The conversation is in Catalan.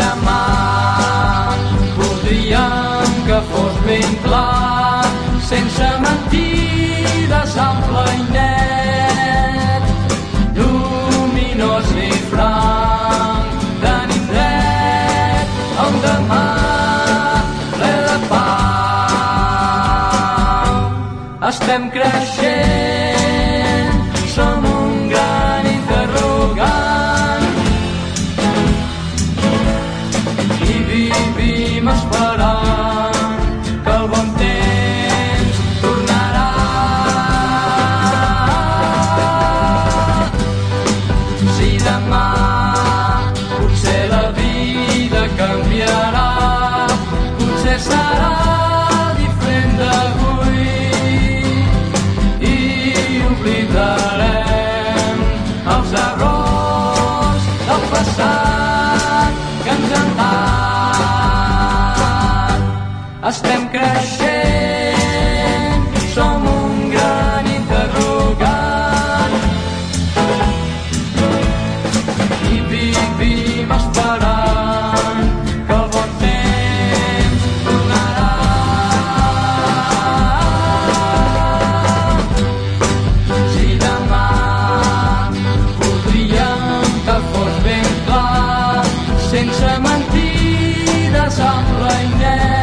Si demà voldríem que fos ben clar, sense mentides, ample i net, lluminós i franc, tenim dret a un demà ple de pau. Estem creixent, demà. Potser la vida canviarà, potser serà diferent d'avui. I oblidarem els errors del passat que ens han. Estem creixent, sense mentides amb la Inés,